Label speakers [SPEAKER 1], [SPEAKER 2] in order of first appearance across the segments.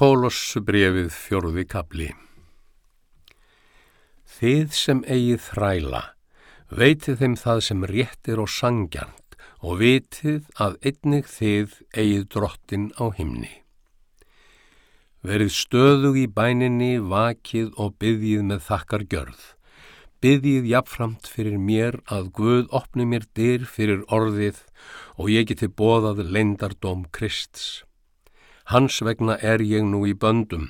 [SPEAKER 1] Kólossubrefið fjörði kapli Þið sem eigið þræla, veitið þeim það sem réttir og sangjant og vitið að einnig þið eigið drottin á himni. Verið stöðug í bæninni, vakið og byggjið með þakkar gjörð. Byggjið jafnframt fyrir mér að Guð opni mér dyr fyrir orðið og ég geti bóðað leindardóm Krists. Hans vegna er ég nú í böndum.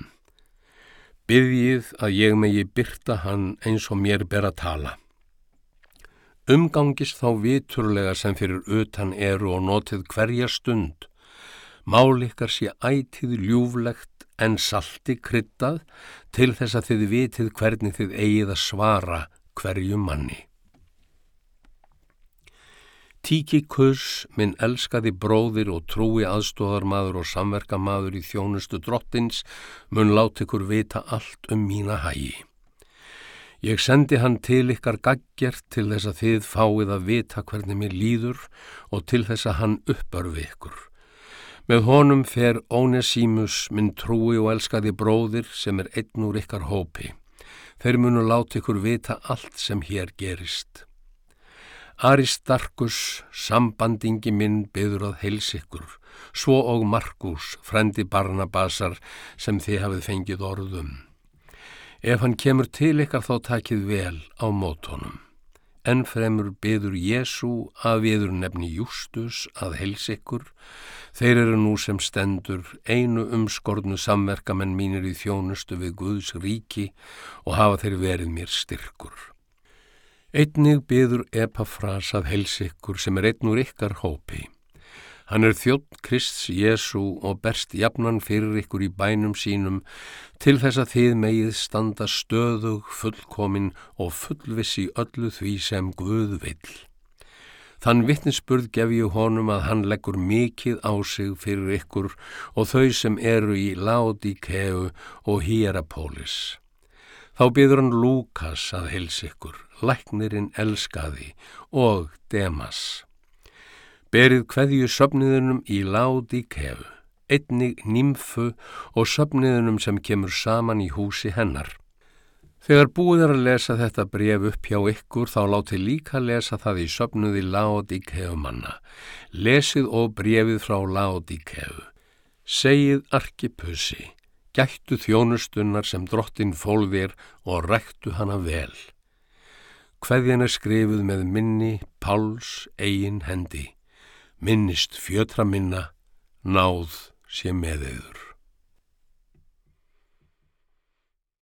[SPEAKER 1] Byggjið að ég megi byrta hann eins og mér ber að tala. Umgangist þá viturlega sem fyrir utan eru og notið hverja stund. Málikkar sé ætið ljúflegt en salti kryttað til þess að þið vitið hvernig þið eigið að svara hverju manni. Tíkikus, minn elskaði bróðir og trúi aðstóðarmadur og samverkamadur í þjónustu drottins, mun láti ykkur vita allt um mína hægi. Ég sendi hann til ykkar gaggjert til þess að þið fáið að vita hvernig mér líður og til þess að hann uppörfi ykkur. Með honum fer Ónesímus, minn trúi og elskaði bróðir sem er einn úr ykkar hópi. Þeir munu láti ykkur vita allt sem hér gerist. Aristarkus, sambandingi minn, byður að heils ykkur, svo og Markus, frendi Barnabasar sem þið hafið fengið orðum. Ef hann kemur til ykkar þá takið vel á mótónum. En fremur byður Jésu að viður nefni Jústus að heils ykkur. Þeir eru nú sem stendur einu umskornu samverkamenn mínir í þjónustu við Guðs ríki og hafa þeir verið mér styrkur. Einnig byður Epafras að helsi ykkur sem er einn úr ykkar hópi. Hann er þjótt Krists Jésu og berst jafnan fyrir ykkur í bænum sínum til þess að þið megið standa stöðug, fullkomin og fullvissi öllu því sem Guð vill. Þann vittnesburð gef ég honum að hann leggur mikið á sig fyrir ykkur og þau sem eru í Laodikeu og Hierapolis. Þá byður hann Lúkas að hels ykkur, læknirinn elskaði og Demas. Berið hverju söfniðunum í ládi kefu, einnig nýmfu og söfniðunum sem kemur saman í húsi hennar. Þegar búið er að lesa þetta bref upp hjá ykkur þá láti líka lesa það í söfnuði ládi kefumanna. Lesið og brefið frá ládi kefu. Segið arkipussi gættu þjónustunnar sem drottin fólðir og ræktu hana vel. Hveðjan er skrifuð með minni Páls eigin hendi, minnist fjötra minna, náð sé meðeður.